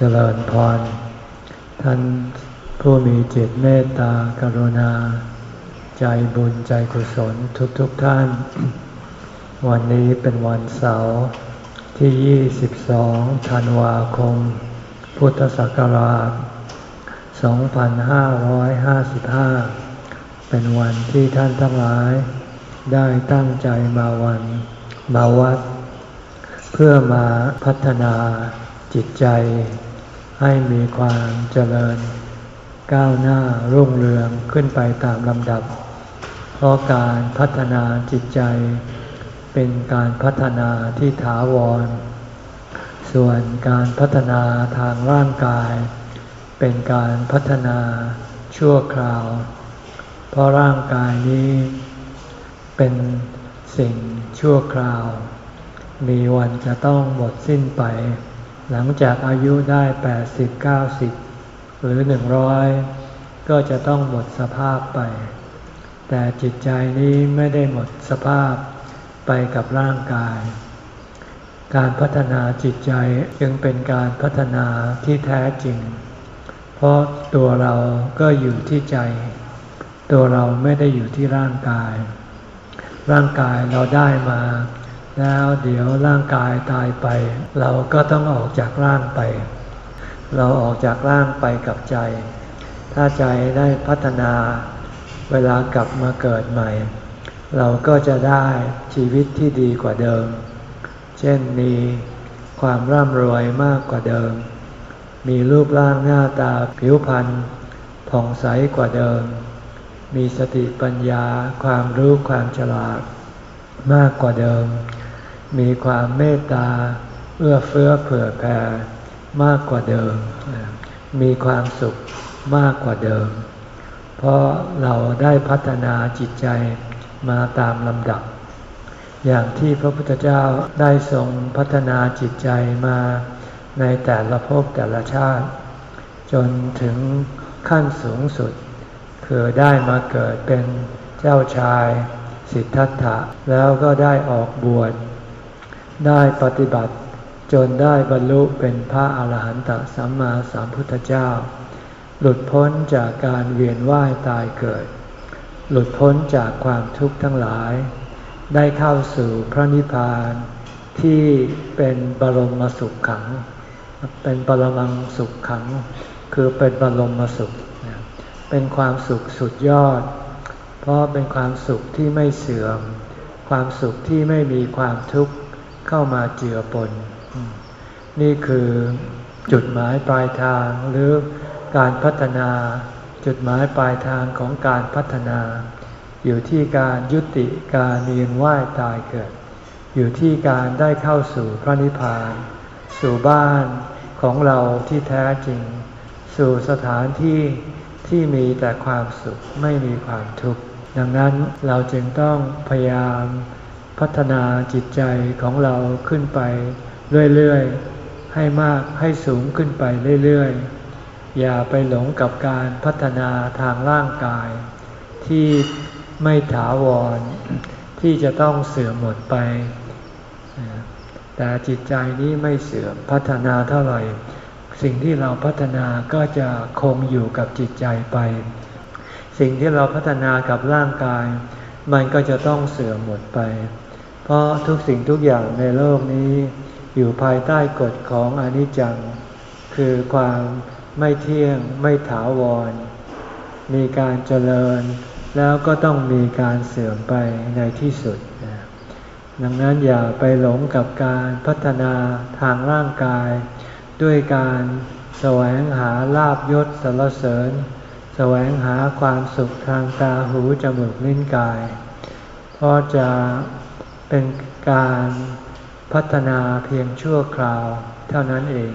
เจริญพร ท่านผู้มีจิตเมตตากรุณา ใจบุญใจกุศลทุกๆทท่าน วันนี้เป็นวันเสาร์ที่ 22 ธันวาคม พุทธศักราช 2555 เป็นวันที่ท่านทั้งหลาย ได้ตั้งใจมาวันมาวัด เพื่อมาพัฒนาจิตใจ ให้มีความเจริญ ก้าวหน้ารุ่งเรืองขึ้นไปตามลำดับ เพราะการพัฒนาจิตใจ เป็นการพัฒนาที่ถาวร ส่วนการพัฒนาทางร่างกาย เป็นการพัฒนาชั่วคราว เพราะร่างกายนี้เป็นสิ่งชั่วคราว มีวันจะต้องหมดสิ้นไป หลังจากอายุได้แปดสิบเก้าสิบหรือหนึ่งร้อยก็จะต้องหมดสภาพไป แต่จิตใจนี้ไม่ได้หมดสภาพไปกับร่างกาย การพัฒนาจิตใจจึงเป็นการพัฒนาที่แท้จริง เพราะตัวเราก็อยู่ที่ใจ ตัวเราไม่ได้อยู่ที่ร่างกาย ร่างกายเราได้มา แล้วเดี๋ยวร่างกายตายไป เราก็ต้องออกจากร่างไป เราออกจากร่างไปกับใจ ถ้าใจได้พัฒนาเวลากลับมาเกิดใหม่ เราก็จะได้ชีวิตที่ดีกว่าเดิม เช่นมีความร่ำรวยมากกว่าเดิม มีรูปร่างหน้าตาผิวพรรณผ่องใสกว่าเดิม มีสติปัญญาความรู้ความฉลาดมากกว่าเดิม มีความเมตตาเอื้อเฟื้อเผื่อแผ่มากกว่าเดิม มีความสุขมากกว่าเดิม เพราะเราได้พัฒนาจิตใจมาตามลำดับ อย่างที่พระพุทธเจ้าได้ทรงพัฒนาจิตใจมาในแต่ละภพแต่ละชาติ จนถึงขั้นสูงสุด คือได้มาเกิดเป็นเจ้าชายสิทธัตถะแล้วก็ได้ออกบวช ได้ปฏิบัติ จนได้บรรลุเป็นพระอาหารหันตสัมมาสัมพุทธเจ้า หลุดพ้นจากการเวียนว่ายตายเกิด หลุดพ้นจากความทุกข์ทั้งหลาย ได้เข้าสู่พระนิพพานที่เป็นบรมสุขขัง เป็นบรมังสุขขัง คือเป็นบรมสุข เป็นความสุขสุดยอด เพราะเป็นความสุขที่ไม่เสื่อม ความสุขที่ไม่มีความทุกข์ เข้ามาเจือปน นี่คือจุดหมายปลายทางหรือการพัฒนา จุดหมายปลายทางของการพัฒนา อยู่ที่การยุติการเวียนว่ายตายเกิด อยู่ที่การได้เข้าสู่พระนิพพาน สู่บ้านของเราที่แท้จริง สู่สถานที่ที่มีแต่ความสุขไม่มีความทุกข์ดังนั้นเราจึงต้องพยายาม พัฒนาจิตใจของเราขึ้นไปเรื่อยๆ ให้มากให้สูงขึ้นไปเรื่อยๆ อย่าไปหลงกับการพัฒนาทางร่างกาย ที่ไม่ถาวร ที่จะต้องเสื่อมหมดไป แต่จิตใจนี้ไม่เสื่อมพัฒนาเท่าไหร่ สิ่งที่เราพัฒนาก็จะคงอยู่กับจิตใจไป สิ่งที่เราพัฒนากับร่างกาย มันก็จะต้องเสื่อมหมดไป เพราะทุกสิ่งทุกอย่างในโลกนี้ อยู่ภายใต้กฎของอนิจจัง คือความไม่เที่ยงไม่ถาวร มีการเจริญ แล้วก็ต้องมีการเสื่อมไปในที่สุด ดังนั้นอย่าไปหลงกับการพัฒนาทางร่างกาย ด้วยการแสวงหาลาบยศสรรเสริญ แสวงหาความสุขทางตาหูจมูกลิ้นกาย เพราะจะ เป็นการพัฒนาเพียงชั่วคราวเท่านั้นเอง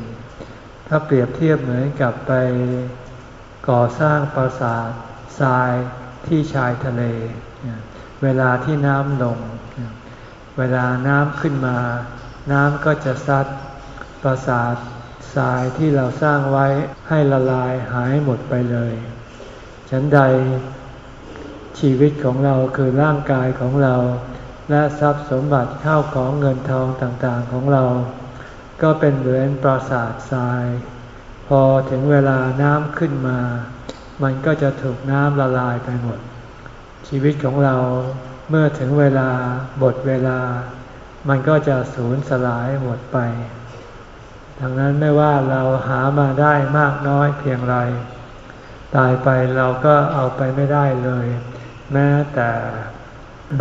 ถ้าเปรียบเทียบเหมือนกับไปก่อสร้างปราสาททรายที่ชายทะเล เวลาที่น้ำลง เวลาน้ำขึ้นมา น้ำก็จะซัดปราสาททรายที่เราสร้างไว้ให้ละลายหายหมดไปเลย ฉันใดชีวิตของเราคือร่างกายของเรา และทรัพย์สมบัติข้าวของเงินทองต่างๆของเรา ก็เป็นเหมือนปราสาททราย พอถึงเวลาน้ำขึ้นมา มันก็จะถูกน้ำละลายไปหมด ชีวิตของเราเมื่อถึงเวลาหมดเวลา มันก็จะสูญสลายหมดไป ดังนั้นไม่ว่าเราหามาได้มากน้อยเพียงไร ตายไปเราก็เอาไปไม่ได้เลย แม้แต่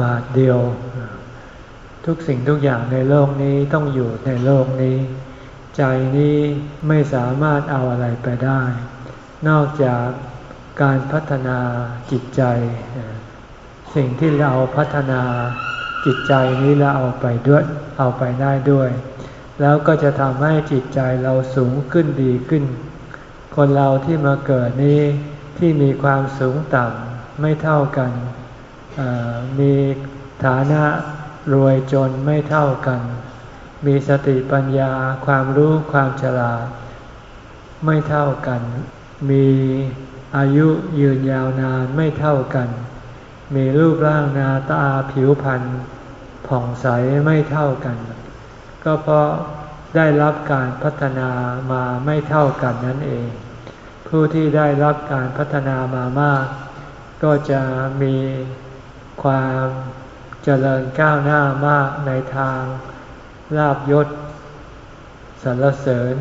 บาทเดียว ทุกสิ่งทุกอย่างในโลกนี้ต้องอยู่ในโลกนี้ ใจนี้ไม่สามารถเอาอะไรไปได้ นอกจากการพัฒนาจิตใจ สิ่งที่เราพัฒนาจิตใจนี้เราเอาไปด้วยเอาไปได้ด้วย แล้วก็จะทำให้จิตใจเราสูงขึ้นดีขึ้น คนเราที่มาเกิดนี้ที่มีความสูงต่ำไม่เท่ากัน มีฐานะรวยจนไม่เท่ากัน มีสติปัญญาความรู้ความฉลาด ไม่เท่ากัน มีอายุยืนยาวนานไม่เท่ากัน มีรูปร่างหน้าตาผิวพรรณผ่องใสไม่เท่ากัน ก็เพราะได้รับการพัฒนามาไม่เท่ากันนั่นเอง ผู้ที่ได้รับการพัฒนามามาก ก็จะมี ความเจริญก้าวหน้ามากในทางลาบยศสรรเสริญ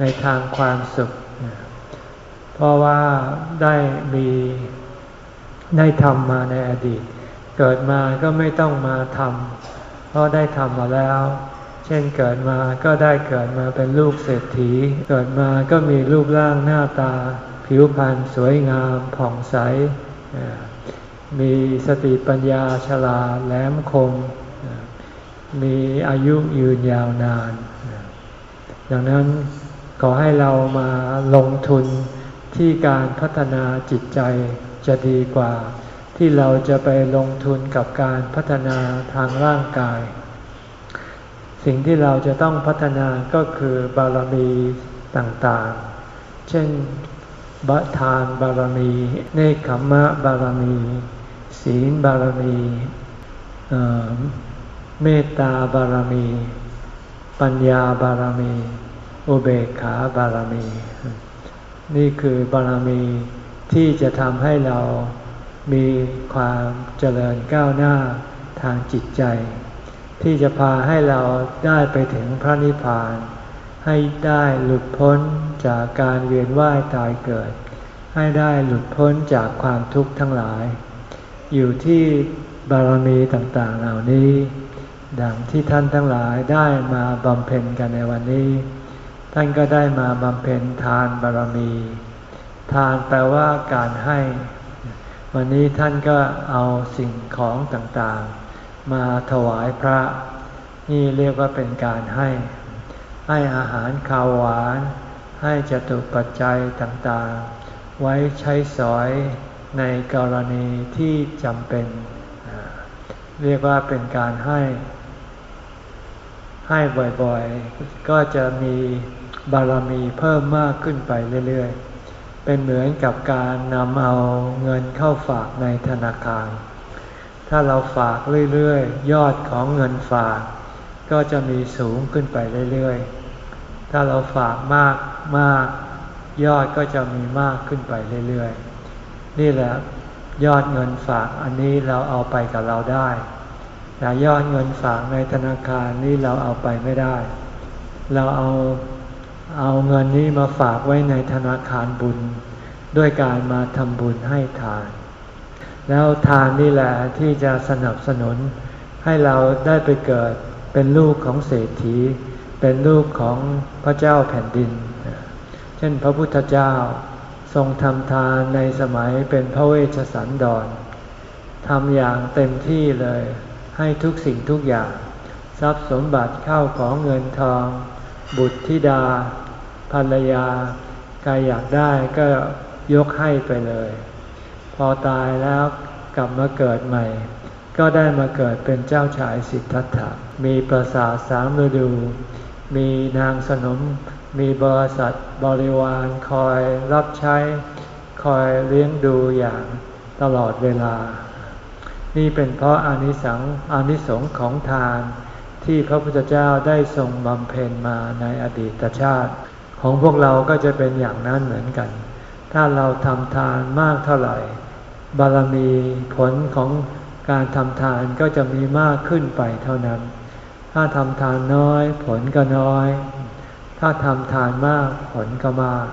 ในทางความสุข เพราะว่าได้มีได้ทำมาในอดีต เกิดมาก็ไม่ต้องมาทำเพราะได้ทำมาแล้ว เช่นเกิดมาก็ได้เกิดมาเป็นลูกเศรษฐี เกิดมาก็มีรูปร่างหน้าตา ผิวพรรณสวยงามผ่องใส มีสติปัญญาฉลาดแหลมคม มีอายุยืนยาวนาน ดังนั้นขอให้เรามาลงทุนที่การพัฒนาจิตใจจะดีกว่า ที่เราจะไปลงทุนกับการพัฒนาทางร่างกาย สิ่งที่เราจะต้องพัฒนาก็คือบารมีต่างๆ เช่นบัทานบารมี เนคขมะบารมี ศีลบารมีเมตตาบารมี ปัญญาบารมี อุเบกขาบารมี นี่คือบารมีที่จะทำให้เรามีความเจริญก้าวหน้าทางจิตใจ ที่จะพาให้เราได้ไปถึงพระนิพพาน ให้ได้หลุดพ้นจากการเวียนว่ายตายเกิด ให้ได้หลุดพ้นจากความทุกข์ทั้งหลาย อยู่ที่บารมีต่างๆเหล่านี้ ดังที่ท่านทั้งหลายได้มาบำเพ็ญกันในวันนี้ ท่านก็ได้มาบำเพ็ญทานบารมี ทานแปลว่าการให้ วันนี้ท่านก็เอาสิ่งของต่างๆ มาถวายพระ นี่เรียกว่าเป็นการให้ ให้อาหารข้าวหวาน ให้จตุปัจจัยต่างๆ ไว้ใช้สอย ในกรณีที่จำเป็น เรียกว่าเป็นการให้ ให้บ่อยๆ ก็จะมีบารมีเพิ่มมากขึ้นไปเรื่อยๆ เป็นเหมือนกับการนำเอาเงินเข้าฝากในธนาคาร ถ้าเราฝากเรื่อยๆ ยอดของเงินฝาก ก็จะมีสูงขึ้นไปเรื่อยๆ ถ้าเราฝากมากมากยอดก็จะมีมากขึ้นไปเรื่อยๆ นี่แหละยอดเงินฝากอันนี้เราเอาไปกับเราได้ แต่ยอดเงินฝากในธนาคารนี่เราเอาไปไม่ได้ เราเอาเอาเงินนี้มาฝากไว้ในธนาคารบุญ ด้วยการมาทำบุญให้ทาน แล้วทานนี่แหละที่จะสนับสนุน ให้เราได้ไปเกิดเป็นลูกของเศรษฐี เป็นลูกของพระเจ้าแผ่นดิน เช่นพระพุทธเจ้า ทรงทำทานในสมัยเป็นพระเวชสันดรทำอย่างเต็มที่เลย ให้ทุกสิ่งทุกอย่าง ทรัพย์สมบัติเข้าของเงินทอง บุตรธิดา ภรรยาใครอยากได้ก็ยกให้ไปเลย พอตายแล้วกลับมาเกิดใหม่ ก็ได้มาเกิดเป็นเจ้าชายสิทธัตถะมีประสาทสามฤดู มีนางสนม มีบริษัทบริวารคอยรับใช้ คอยเลี้ยงดูอย่างตลอดเวลา นี่เป็นเพราะอานิสังอานิสงส์ของทานที่พระพุทธเจ้าได้ทรงบำเพ็ญมาในอดีตชาติ ของพวกเราก็จะเป็นอย่างนั้นเหมือนกัน ถ้าเราทำทานมากเท่าไหร่ บารมีผลของการทำทานก็จะมีมากขึ้นไปเท่านั้น ถ้าทำทานน้อยผลก็น้อย ถ้าทำทานมากผลก็มาก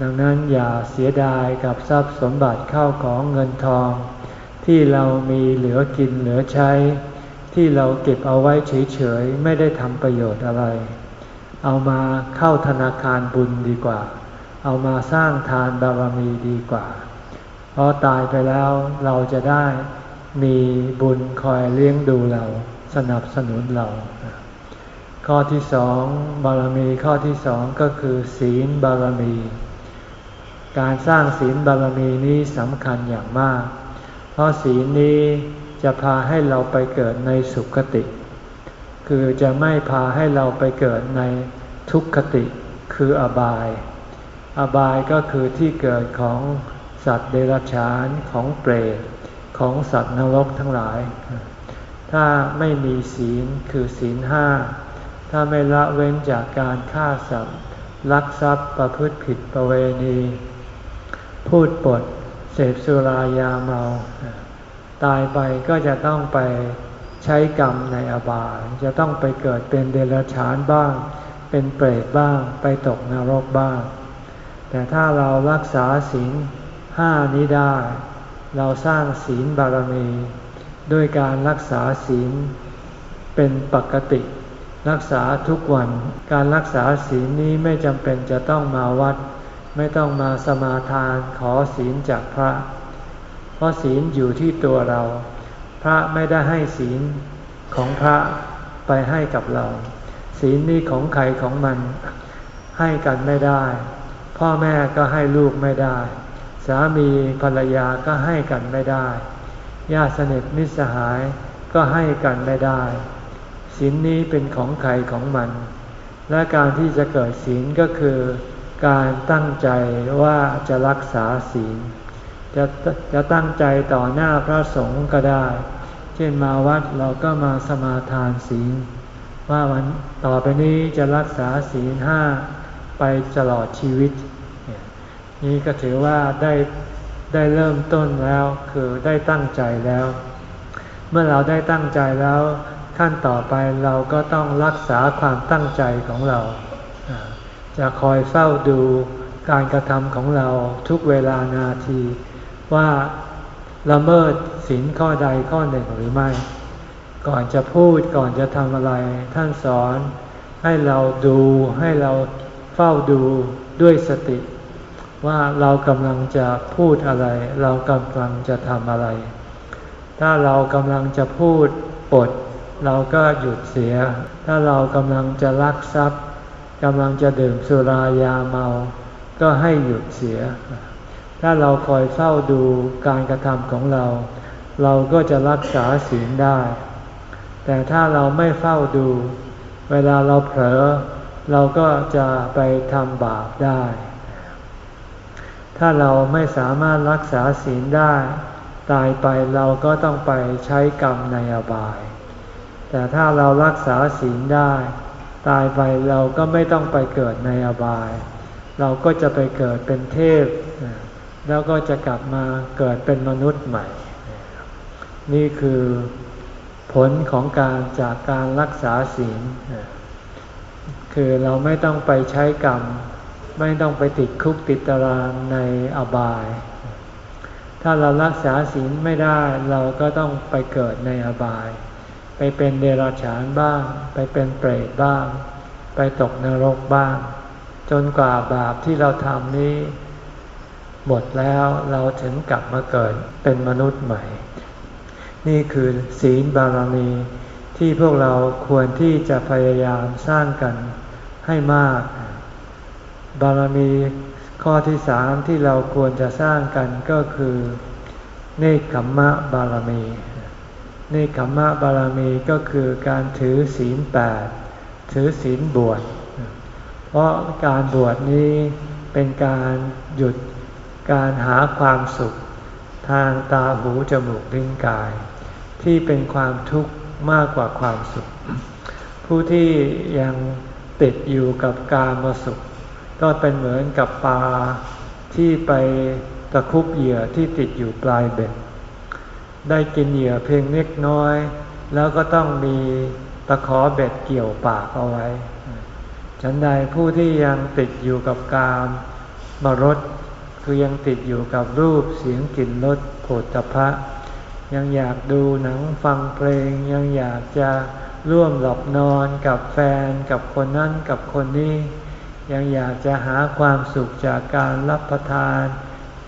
ดังนั้นอย่าเสียดายกับทรัพย์สมบัติเข้าของเงินทอง ที่เรามีเหลือกินเหลือใช้ ที่เราเก็บเอาไว้เฉยๆ ไม่ได้ทำประโยชน์อะไร เอามาเข้าธนาคารบุญดีกว่า เอามาสร้างทานบารมีดีกว่า เพราะตายไปแล้วเราจะได้มีบุญคอยเลี้ยงดูเรา สนับสนุนเรา ข้อที่สองบารมีข้อที่สองก็คือ ศีลบารมี การสร้างศีลบารมีนี้สำคัญอย่างมาก เพราะศีลนี้จะพาให้เราไปเกิดในสุคติ คือจะไม่พาให้เราไปเกิดในทุกขติคืออบาย อบายก็คือที่เกิดของสัตว์เดรัจฉานของเปรตของสัตว์นรกทั้งหลาย ถ้าไม่มีศีลคือศีลห้า ถ้าไม่ละเว้นจากการฆ่าสัตว์ลักทรัพย์ประพฤติผิดประเวณี พูดปด เสพสุรายาเมา ตายไปก็จะต้องไปใช้กรรมในอบาย จะต้องไปเกิดเป็นเดรัจฉานบ้าง เป็นเปรตบ้าง ไปตกนรกบ้าง แต่ถ้าเรารักษาศีลห้านี้ได้ เราสร้างศีลบารมี ด้วยการรักษาศีลเป็นปกติ รักษาทุกวัน การรักษาศีลนี้ไม่จำเป็นจะต้องมาวัด ไม่ต้องมาสมาทานขอศีลจากพระ เพราะศีลอยู่ที่ตัวเรา พระไม่ได้ให้ศีลของพระไปให้กับเรา ศีลนี้ของใครของมัน ให้กันไม่ได้ พ่อแม่ก็ให้ลูกไม่ได้ สามีภรรยาก็ให้กันไม่ได้ญาติสนิทมิตรสหายก็ให้กันไม่ได้ ศีลนนี้เป็นของใครของมัน และการที่จะเกิดศีลก็คือ การตั้งใจว่าจะรักษาศีล จะจะตั้งใจต่อหน้าพระสงฆ์ก็ได้ เช่นมาวัดเราก็มาสมาทานศีล ว่าวันต่อไปนี้จะรักษาศีลห้าไปตลอดชีวิต นี้ก็ถือว่าได้ได้เริ่มต้นแล้วคือได้ตั้งใจแล้ว เมื่อเราได้ตั้งใจแล้ว ขั้นต่อไปเราก็ต้องรักษาความตั้งใจของเรา จะคอยเฝ้าดูการกระทำของเราทุกเวลานาที ว่าละเมิดศีลข้อใดข้อหนึ่งหรือไม่ ก่อนจะพูดก่อนจะทำอะไร ท่านสอนให้เราดูให้เราเฝ้าดูด้วยสติ ว่าเรากำลังจะพูดอะไร เรากำลังจะทำอะไร ถ้าเรากำลังจะพูดปด เราก็หยุดเสีย ถ้าเรากำลังจะลักทรัพย์กำลังจะดื่มสุรายาเมา ก็ให้หยุดเสีย ถ้าเราคอยเฝ้าดูการกระทำของเรา เราก็จะรักษาศีลได้ แต่ถ้าเราไม่เฝ้าดู เวลาเราเผลอ เราก็จะไปทำบาปได้ ถ้าเราไม่สามารถรักษาศีลได้ ตายไปเราก็ต้องไปใช้กรรมในอบาย แต่ถ้าเรารักษาศีลได้ ตายไปเราก็ไม่ต้องไปเกิดในอบาย เราก็จะไปเกิดเป็นเทพ แล้วก็จะกลับมาเกิดเป็นมนุษย์ใหม่ นี่คือผลของการจากการรักษาศีล คือเราไม่ต้องไปใช้กรรม ไม่ต้องไปติดคุกติดตารางในอบาย ถ้าเรารักษาศีลไม่ได้เราก็ต้องไปเกิดในอบาย ไปเป็นเดรัจฉานบ้าง ไปเป็นเปรตบ้าง ไปตกนรกบ้าง จนกว่าบาปที่เราทำนี้ หมดแล้วเราถึงกลับมาเกิดเป็นมนุษย์ใหม่ นี่คือศีลบารมีที่พวกเราควรที่จะพยายามสร้างกันให้มาก บารมีข้อที่สามที่เราควรจะสร้างกันก็คือ เนคขมมะบารมี เนคขมมะบารมีก็คือการถือศีลแปดถือศีลบวช เพราะการบวชนี้เป็นการหยุดการหาความสุข ทางตาหูจมูกลิ้นกาย ที่เป็นความทุกข์มากกว่าความสุข ผู้ที่ยังติดอยู่กับการมาสุข ก็เป็นเหมือนกับปลาที่ไปตะคุบเหยื่อที่ติดอยู่ปลายเบ็ด ได้กินเหยื่อเพียงเล็กน้อย แล้วก็ต้องมีตะขอเบ็ดเกี่ยวปากเอาไว้ ฉันใดผู้ที่ยังติดอยู่กับการมรสคือยังติดอยู่กับรูปเสียงกลิ่นรสโผฏฐพะ ยังอยากดูหนังฟังเพลง ยังอยากจะร่วมหลับนอนกับแฟนกับคนนั้นกับคนนี้ ยังอยากจะหาความสุขจากการรับประทาน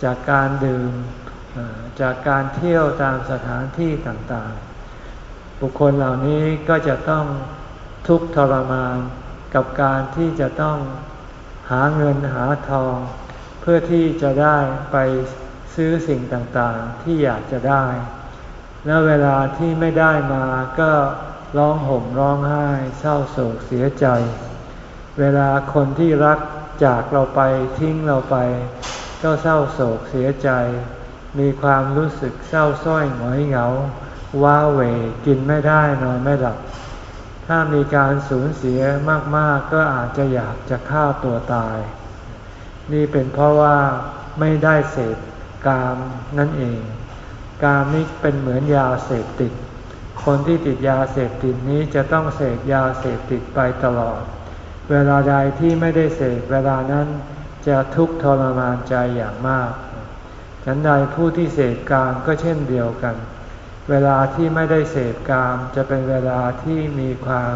จากการดื่ม จากการเที่ยวตามสถานที่ต่างๆ บุคคลเหล่านี้ก็จะต้องทุกข์ทรมานกับการที่จะต้องหาเงินหาทอง เพื่อที่จะได้ไปซื้อสิ่งต่างๆ ที่อยากจะได้ และเวลาที่ไม่ได้มาก็ร้องห่มร้องไห้ เศร้าโศกเสียใจ เวลาคนที่รักจากเราไปทิ้งเราไป ก็เศร้าโศกเสียใจ มีความรู้สึกเศร้าส้อยหงอยเหงา ว้าเหวกินไม่ได้นอนไม่หลับ ถ้ามีการสูญเสียมาก ๆ ก็อาจจะอยากจะฆ่าตัวตาย นี่เป็นเพราะว่าไม่ได้เสพกามนั่นเอง กามนี้เป็นเหมือนยาเสพติด คนที่ติดยาเสพติดนี้จะต้องเสพยาเสพติดไปตลอด เวลาใดที่ไม่ได้เสพเวลานั้นจะทุกข์ทรมานใจอย่างมาก ฉันใดผู้ที่เสพกามก็เช่นเดียวกัน เวลาที่ไม่ได้เสพกามจะเป็นเวลาที่มีความ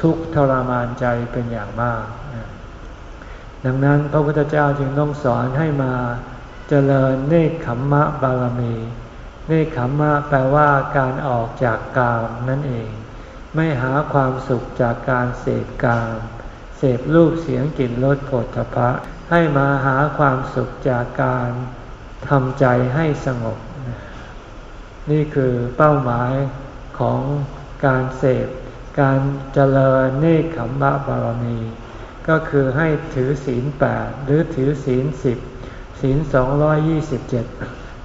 ทุกข์ทรมานใจเป็นอย่างมาก ดังนั้นพระพุทธเจ้าจึงต้องสอนให้มาเจริญเนคขมมะบารมี เนคขมมะแปลว่าการออกจากกามนั่นเอง ไม่หาความสุขจากการเสพกามเสพรูปเสียงกลิ่นรสผลทพะให้มาหาความสุขจากการ ทำใจให้สงบ นี่คือเป้าหมายของการเสพการเจริญเนคขมมะบารมี ก็คือให้ถือศีลแปดหรือถือศีลสิบศีลสองยี่สิบเจ็ด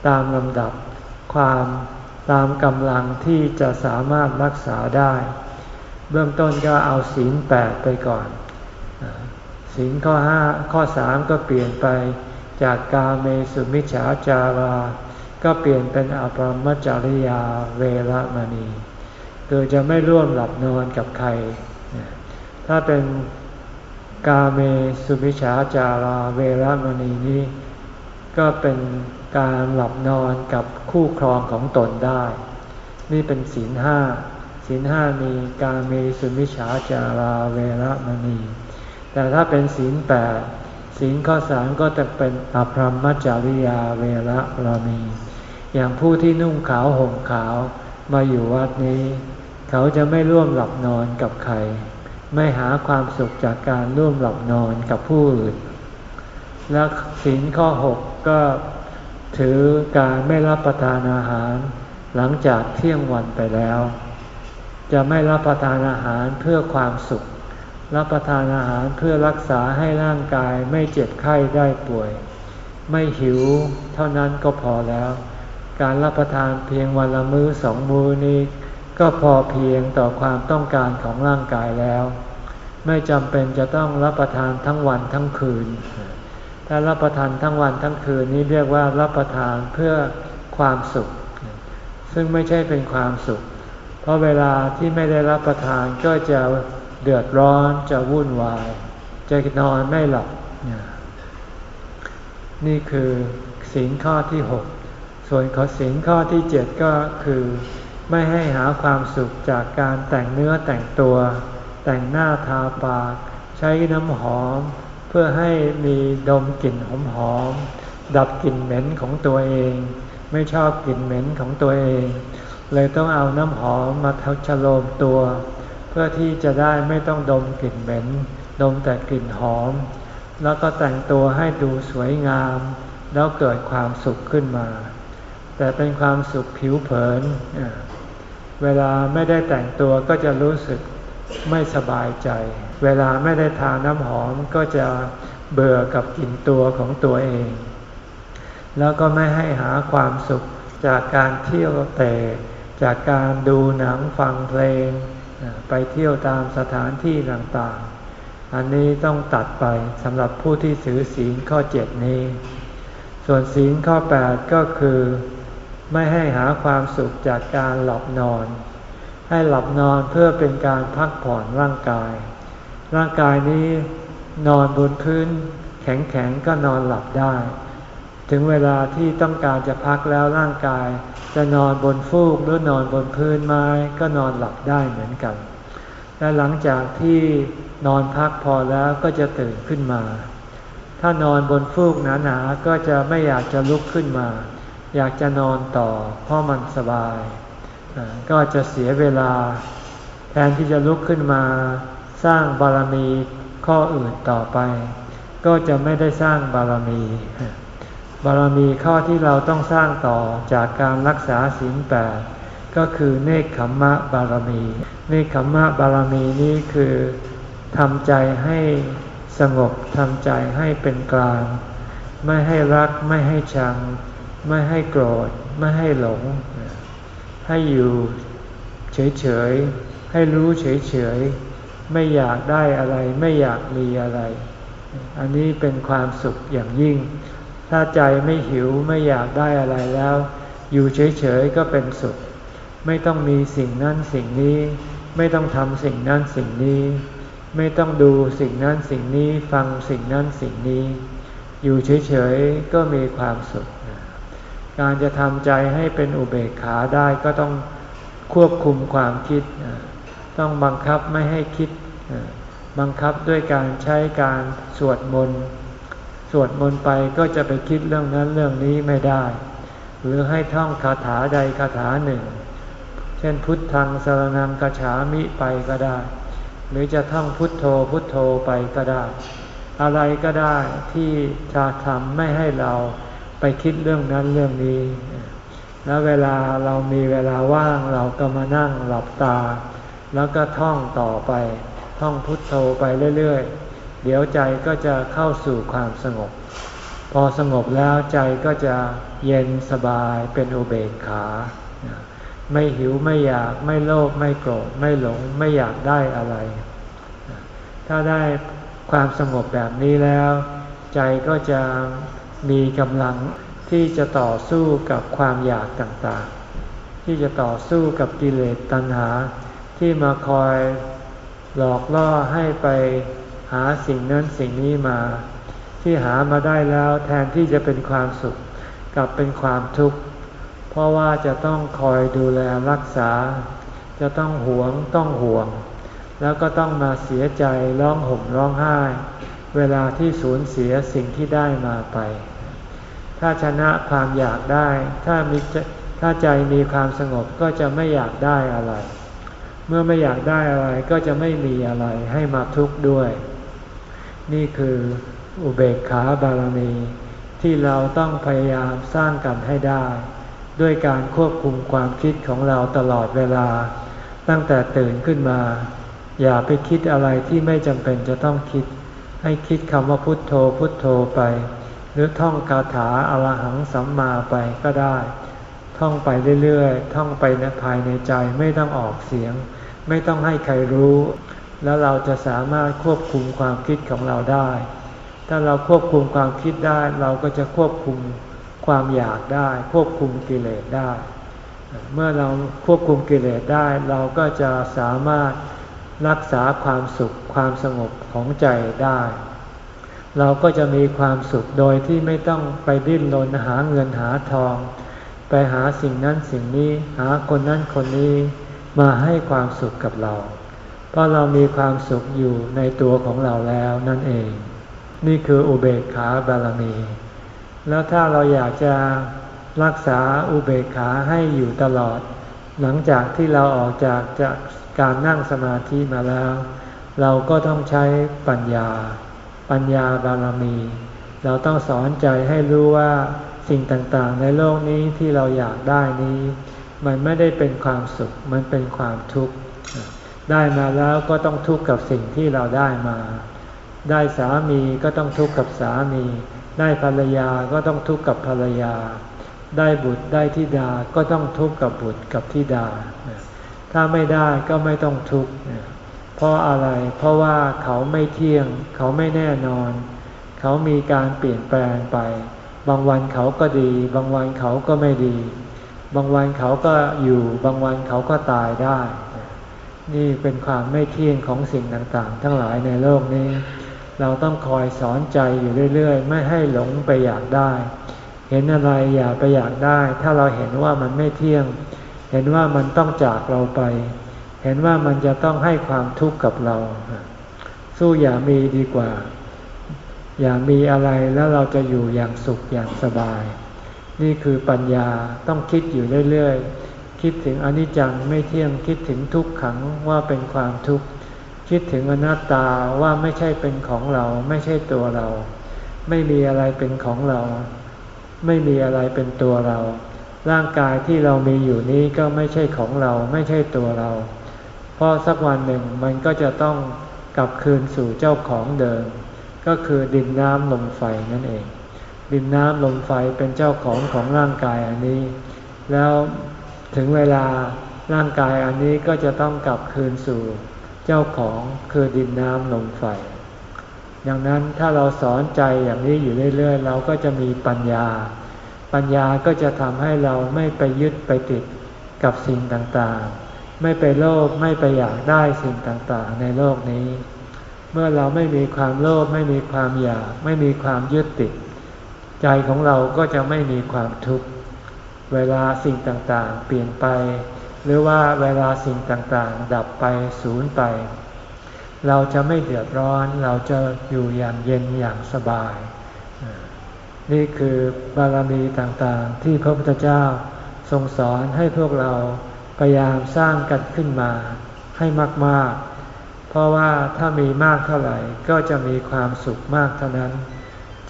ตามลำดับความตามกำลังที่จะสามารถรักษาได้ เบื้องต้นก็เอาศีลแปดไปก่อน ศีลข้อห้าข้อสามก็เปลี่ยนไป จากกาเมสุมิจฉาจารา ก็เปลี่ยนเป็นอภรมจริยาเวรมณีคือจะไม่ร่วมหลับนอนกับใคร ถ้าเป็นกาเมสุมิจฉาจาราเวรมณีนี้ ก็เป็นการหลับนอนกับคู่ครองของตนได้ นี่เป็นศีลห้าศีลห้ามีการมีสุมิชาจาราเวรมณี แต่ถ้าเป็นศีลแปด ศีลข้อสามก็จะเป็นอภรรมจาริยาเวรรมี อย่างผู้ที่นุ่งขาวห่มขาวมาอยู่วัดนี้ เขาจะไม่ร่วมหลับนอนกับใคร ไม่หาความสุขจากการร่วมหลับนอนกับผู้อื่น และศีลข้อหกก็ถือการไม่รับประทานอาหาร หลังจากเที่ยงวันไปแล้ว จะไม่รับประทานอาหารเพื่อความสุข รับประทานอาหารเพื่อรักษาให้ร่างกายไม่เจ็บไข้ได้ป่วย ไม่หิวเท่านั้นก็พอแล้ว การรับประทานเพียงวันละมื้อสองมื้อนี้ ก็พอเพียงต่อความต้องการของร่างกายแล้ว ไม่จำเป็นจะต้องรับประทานทั้งวันทั้งคืน ถ้ารับประทานทั้งวันทั้งคืนนี้เรียกว่ารับประทานเพื่อความสุข ซึ่งไม่ใช่เป็นความสุข เพราะเวลาที่ไม่ได้รับประทานก็จะ เดือดร้อนจะวุ่นวาย จะนอนไม่หลับ นี่คือสินข้อที่หกส่วนข้อสินข้อที่เจ็ดก็คือ ไม่ให้หาความสุขจากการแต่งเนื้อแต่งตัว แต่งหน้าทาปาก ใช้น้ำหอม เพื่อให้มีดมกลิ่นหอมๆดับกลิ่นเหม็นของตัวเอง ไม่ชอบกลิ่นเหม็นของตัวเอง เลยต้องเอาน้ำหอมมาทัชโลมตัว พื่อที่จะได้ไม่ต้องดมกลิ่นเหม็น ดมแต่กลิ่นหอม แล้วก็แต่งตัวให้ดูสวยงาม แล้วเกิดความสุขขึ้นมา แต่เป็นความสุขผิวเผิน เวลาไม่ได้แต่งตัวก็จะรู้สึกไม่สบายใจ เวลาไม่ได้ทาน้ำหอมก็จะเบื่อกับกลิ่นตัวของตัวเอง แล้วก็ไม่ให้หาความสุขจากการเที่ยวเตะจากการดูหนังฟังเพลง ไปเที่ยวตามสถานที่ต่างๆ อันนี้ต้องตัดไปสำหรับผู้ที่ถือศีลข้อเจ็ดนี้ ส่วนศีลข้อแปดก็คือ ไม่ให้หาความสุขจากการหลับนอน ให้หลับนอนเพื่อเป็นการพักผ่อนร่างกาย ร่างกายนี้นอนบนพื้นแข็งๆก็นอนหลับได้ ถึงเวลาที่ต้องการจะพักแล้วร่างกาย จะนอนบนฟูกหรือนอนบนพื้นไม้ก็นอนหลับได้เหมือนกัน และหลังจากที่นอนพักพอแล้วก็จะตื่นขึ้นมา ถ้านอนบนฟูกหนาๆก็จะไม่อยากจะลุกขึ้นมา อยากจะนอนต่อ เพราะมันสบาย ก็จะเสียเวลา แทนที่จะลุกขึ้นมา สร้างบารมีข้ออื่นต่อไป ก็จะไม่ได้สร้างบารมี บารมีข้อที่เราต้องสร้างต่อจากการรักษาศีลแปดก็คือเนคขมมะบารมี เนคขมมะบารมีนี้คือทำใจให้สงบทำใจให้เป็นกลาง ไม่ให้รักไม่ให้ชัง ไม่ให้โกรธ ไม่ให้หลง ให้อยู่เฉยๆ ให้รู้เฉยๆ ไม่อยากได้อะไร ไม่อยากมีอะไร อันนี้เป็นความสุขอย่างยิ่ง ถ้าใจไม่หิวไม่อยากได้อะไรแล้ว อยู่เฉยๆก็เป็นสุข ไม่ต้องมีสิ่งนั้นสิ่งนี้ ไม่ต้องทำสิ่งนั้นสิ่งนี้ ไม่ต้องดูสิ่งนั้นสิ่งนี้ฟังสิ่งนั้นสิ่งนี้ อยู่เฉยๆก็มีความสุข การจะทำใจให้เป็นอุเบกขาได้ก็ต้องควบคุมความคิด ต้องบังคับไม่ให้คิด บังคับด้วยการใช้การสวดมนต์ วดมนต์ไปก็จะไปคิดเรื่องนั้นเรื่องนี้ไม่ได้ หรือให้ท่องคาถาใดคาถาหนึ่ง เช่นพุทธังสรนังกฉามิไปก็ได้ หรือจะท่องพุทโธพุทโธไปก็ได้ อะไรก็ได้ที่จะทำไม่ให้เราไปคิดเรื่องนั้นเรื่องนี้ แล้วเวลาเรามีเวลาว่างเราก็มานั่งหลับตา แล้วก็ท่องต่อไป ท่องพุทโธไปเรื่อยๆ เดี๋ยวใจก็จะเข้าสู่ความสงบ พอสงบแล้วใจก็จะเย็นสบายเป็นอุเบกขา ไม่หิวไม่อยากไม่โลภไม่โกรธไม่หลงไม่อยากได้อะไร ถ้าได้ความสงบแบบนี้แล้ว ใจก็จะมีกำลังที่จะต่อสู้กับความอยากต่างๆ ที่จะต่อสู้กับกิเลสตัณหา ที่มาคอยหลอกล่อให้ไป หาสิ่งนั้นสิ่งนี้มา ที่หามาได้แล้วแทนที่จะเป็นความสุขกลับเป็นความทุกข์ เพราะว่าจะต้องคอยดูแลรักษา จะต้องหวงต้องห่วง แล้วก็ต้องมาเสียใจร้องห่มร้องไห้ เวลาที่สูญเสียสิ่งที่ได้มาไป ถ้าชนะความอยากได้ ถ้ามีถ้าใจมีความสงบก็จะไม่อยากได้อะไร เมื่อไม่อยากได้อะไรก็จะไม่มีอะไรให้มาทุกข์ด้วย นี่คืออุเบกขาบารมี ที่เราต้องพยายามสร้างกันให้ได้ ด้วยการควบคุมความคิดของเราตลอดเวลา ตั้งแต่ตื่นขึ้นมา อย่าไปคิดอะไรที่ไม่จำเป็นจะต้องคิด ให้คิดคำว่าพุทโธพุทโธไป หรือท่องคาถาอรหังสัมมาไปก็ได้ ท่องไปเรื่อยๆท่องไปในภายในใจไม่ต้องออกเสียง ไม่ต้องให้ใครรู้ แล้วเราจะสามารถควบคุมความคิดของเราได้ ถ้าเราควบคุมความคิดได้เราก็จะควบคุมความอยากได้ ควบคุมกิเลสได้ เมื่อเราควบคุมกิเลสได้ เราก็จะสามารถรักษาความสุขความสงบของใจได้ เราก็จะมีความสุขโดยที่ไม่ต้องไปดิ้นรนหาเงินหาทอง ไปหาสิ่งนั้นสิ่งนี้หาคนนั้นคนนี้มาให้ความสุขกับเรา เพราะเรามีความสุขอยู่ในตัวของเราแล้วนั่นเอง นี่คืออุเบกขาบารมี แล้วถ้าเราอยากจะรักษาอุเบกขาให้อยู่ตลอด หลังจากที่เราออกจากจากการนั่งสมาธิมาแล้ว เราก็ต้องใช้ปัญญา ปัญญาบารมี เราต้องสอนใจให้รู้ว่าสิ่งต่างๆ ในโลกนี้ที่เราอยากได้นี้ มันไม่ได้เป็นความสุข มันเป็นความทุกข์ ได้มาแล้วก็ต้องทุกข์กับสิ่งที่เราได้มา ได้สามีก็ต้องทุกข์กับสามี ได้ภรรยาก็ต้องทุกข์กับภรรยา ได้บุตรได้ธิดาก็ต้องทุกข์กับบุตรกับธิดา ถ้าไม่ได้ก็ไม่ต้องทุกข์เพราะอะไร เพราะว่าเขาไม่เที่ยง เขาไม่แน่นอน เขามีการเปลี่ยนแปลงไป บางวันเขาก็ดี บางวันเขาก็ไม่ดี บางวันเขาก็อยู่ บางวันเขาก็ตายได้ นี่เป็นความไม่เที่ยงของสิ่งต่างๆ ทั้งหลายในโลกนี้ เราต้องคอยสอนใจอยู่เรื่อยๆ ไม่ให้หลงไปอยากได้ เห็นอะไรอย่าไปอยากได้ ถ้าเราเห็นว่ามันไม่เที่ยง เห็นว่ามันต้องจากเราไป เห็นว่ามันจะต้องให้ความทุกข์กับเรา สู้อย่ามีดีกว่า อย่ามีอะไรแล้วเราจะอยู่อย่างสุขอย่างสบาย นี่คือปัญญาต้องคิดอยู่เรื่อยๆ คิดถึงอนิจจังไม่เที่ยงคิดถึงทุกขังว่าเป็นความทุกข์คิดถึงอนัตตาว่าไม่ใช่เป็นของเราไม่ใช่ตัวเรา ไม่มีอะไรเป็นของเรา ไม่มีอะไรเป็นตัวเรา ร่างกายที่เรามีอยู่นี้ก็ไม่ใช่ของเราไม่ใช่ตัวเรา เพราะสักวันหนึ่งมันก็จะต้องกลับคืนสู่เจ้าของเดิม ก็คือดินน้ำลมไฟนั่นเอง ดินน้ำลมไฟเป็นเจ้าของของร่างกายอันนี้ แล้ว ถึงเวลาร่างกายอันนี้ก็จะต้องกลับคืนสู่เจ้าของคือดินน้ำลมไฟดังนั้นถ้าเราสอนใจอย่างนี้อยู่เรื่อย ๆ เราก็จะมีปัญญา ปัญญาก็จะทำให้เราไม่ไปยึดไปติดกับสิ่งต่างๆ ไม่ไปโลภไม่ไปอยากได้สิ่งต่างๆ ในโลกนี้ เมื่อเราไม่มีความโลภไม่มีความอยาก ไม่มีความยึดติด ใจของเราก็จะไม่มีความทุกข์ เวลาสิ่งต่างๆ เปลี่ยนไป หรือว่าเวลาสิ่งต่างๆ ดับไปสูญไป เราจะไม่เดือดร้อนเราจะอยู่อย่างเย็นอย่างสบาย นี่คือบารมีต่างๆ ที่พระพุทธเจ้าทรงสอนให้พวกเราพยายามสร้างกันขึ้นมาให้มากๆ เพราะว่าถ้ามีมากเท่าไหร่ก็จะมีความสุขมากเท่านั้น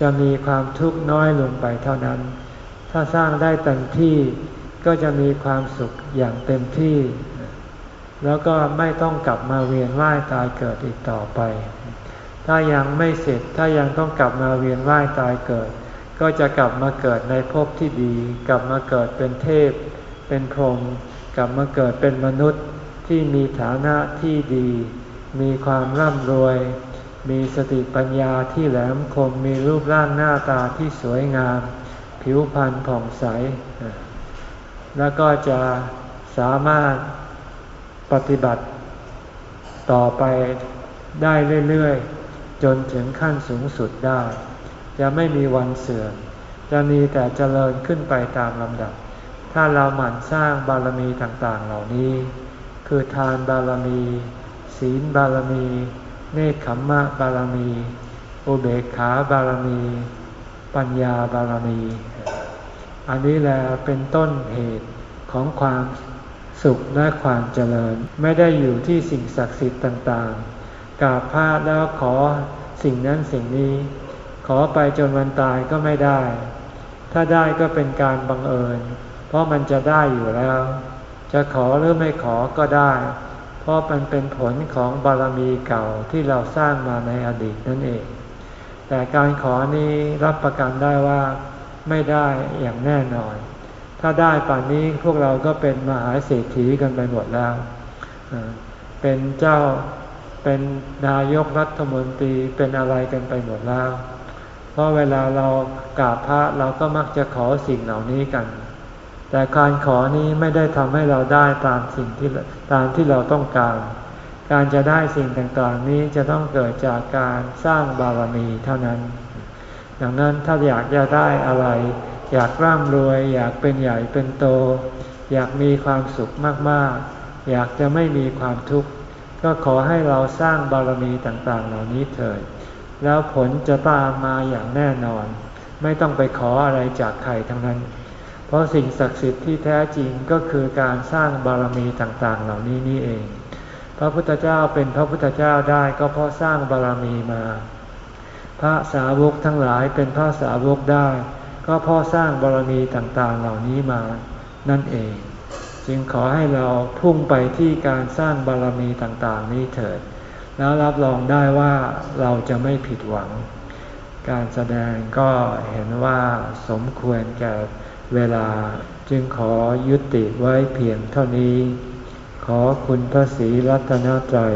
จะมีความทุกข์น้อยลงไปเท่านั้น ถ้าสร้างได้เต็มที่ก็จะมีความสุขอย่างเต็มที่ แล้วก็ไม่ต้องกลับมาเวียนว่ายตายเกิดอีกต่อไป ถ้ายังไม่เสร็จถ้ายังต้องกลับมาเวียนว่ายตายเกิด ก็จะกลับมาเกิดในภพที่ดี กลับมาเกิดเป็นเทพ เป็นพรหมกลับมาเกิดเป็นมนุษย์ที่มีฐานะที่ดี มีความร่ำรวย มีสติปัญญาที่แหลมคมมีรูปร่างหน้าตาที่สวยงาม ผิวพรรณผ่องใส แล้วก็จะสามารถปฏิบัติต่อไปได้เรื่อยๆ จนถึงขั้นสูงสุดได้ จะไม่มีวันเสื่อม จะมีแต่เจริญขึ้นไปตามลำดับ ถ้าเราหมั่นสร้างบารมีต่างๆ เหล่านี้ คือทานบารมี ศีลบารมี เนคขมมะบารมี อุเบกขาบารมี ปัญญาบารมี อันนี้แหละเป็นต้นเหตุของความสุขและความเจริญ ไม่ได้อยู่ที่สิ่งศักดิ์สิทธิ์ต่างๆกราบพระแล้วขอสิ่งนั้นสิ่งนี้ ขอไปจนวันตายก็ไม่ได้ ถ้าได้ก็เป็นการบังเอิญ เพราะมันจะได้อยู่แล้ว จะขอหรือไม่ขอก็ได้ เพราะมันเป็นผลของบารมีเก่าที่เราสร้างมาในอดีตนั่นเอง แต่การขอนี้รับประกันได้ว่า ไม่ได้อย่างแน่นอน ถ้าได้ป่านนี้พวกเราก็เป็นมหาเศรษฐีกันไปหมดแล้ว เป็นเจ้าเป็นนายกรัฐมนตรีเป็นอะไรกันไปหมดแล้ว เพราะเวลาเรากราบพระเราก็มักจะขอสิ่งเหล่านี้กัน แต่การขอนี้ไม่ได้ทำให้เราได้ตามสิ่งที่ตามที่เราต้องการ การจะได้สิ่งต่างๆนี้จะต้องเกิดจากการสร้างบารมีเท่านั้น ดังนั้นถ้าอยากจะได้อะไร อยากร่ำรวย อยากเป็นใหญ่เป็นโต อยากมีความสุขมากๆ อยากจะไม่มีความทุกข์ ก็ขอให้เราสร้างบารมีต่างๆ เหล่านี้เถิด แล้วผลจะตามมาอย่างแน่นอน ไม่ต้องไปขออะไรจากใครทั้งนั้น เพราะสิ่งศักดิ์สิทธิ์ที่แท้จริงก็คือการสร้างบารมีต่างๆ เหล่านี้นี่เอง พระพุทธเจ้าเป็นพระพุทธเจ้าได้ก็เพราะสร้างบารมีมา พระสาวกทั้งหลายเป็นพระสาวกได้ ก็เพราะสร้างบารมีต่างๆเหล่านี้มานั่นเอง จึงขอให้เราพุ่งไปที่การสร้างบารมีต่างๆ นี้เถิด แล้วรับรองได้ว่าเราจะไม่ผิดหวัง การแสดงก็เห็นว่าสมควรแก่เวลา จึงขอยุติไว้เพียงเท่านี้ ขอคุณพระศรีรัตนตรัย